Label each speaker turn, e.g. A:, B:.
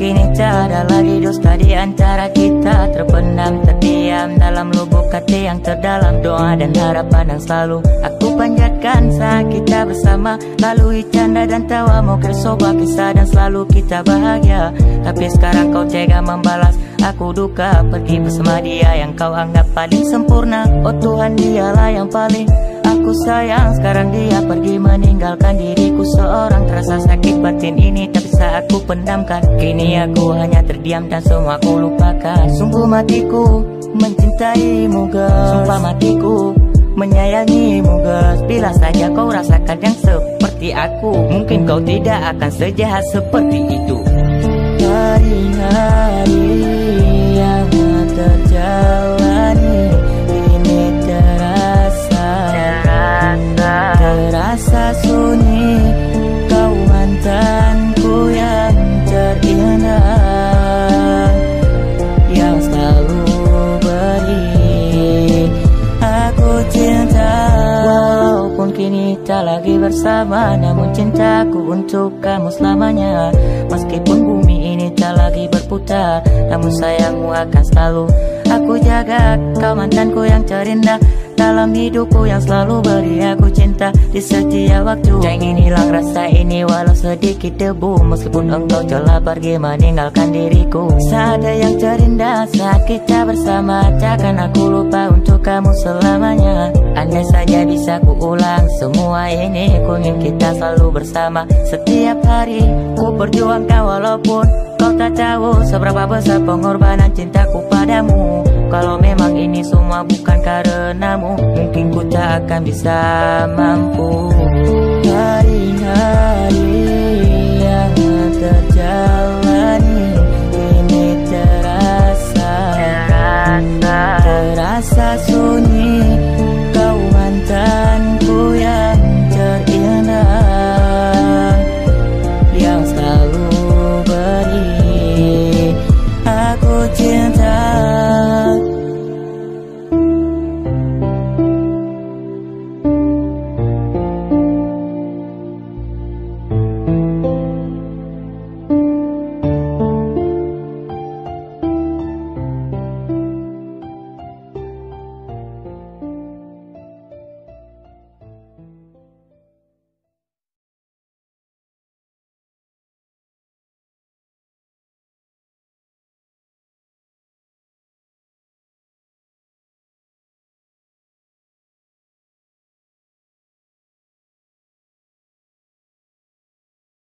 A: Kini tak ada lagi dusta di antara kita. Terpendam, terdiam dalam lubuk hati yang terdalam Doa dan harapan yang selalu aku panjatkan. Saat kita bersama Lalui canda dan tawa mungkin sebuah kisah dan selalu kita bahagia. Tapi sekarang kau tega membalas aku duka. Pergi bersama dia yang kau anggap paling sempurna. Oh Tuhan dialah yang paling aku sayang. Sekarang dia pergi meninggalkan diriku. Seorang Terasa sakit batin ini tapi saat aku pendamkan. Kini aku hanya terdiam dan semua aku lupakan. Sungguh matiku mencintaimu guys Sumpah matiku menyayangimu guys Bila saja kau rasakan yang seperti aku Mungkin kau tidak akan sejahat seperti itu lagi bersama. Namun cintaku untuk kamu selamanya. Meskipun bumi lagi berputar Namun sayangmu akan selalu Aku jaga. Kau mantanku yang terindah dalam hidupku yang selalu beri aku cinta. Di setiap waktu Jangan ingin hilang rasa ini walau sedikit debu. Meskipun engkau telah pergi meninggalkan diriku. Saat ada yang terindah saat kita bersama Takkan aku lupa untuk kamu selamanya. Andai saja bisa ku ulang semua ini Ku ingin kita selalu bersama. Setiap hari ku perjuangkan walaupun Kau tak tahu seberapa besar pengorbanan cintaku padamu. Kalau memang ini semua bukan karenamu Mungkin ku tak akan bisa mampu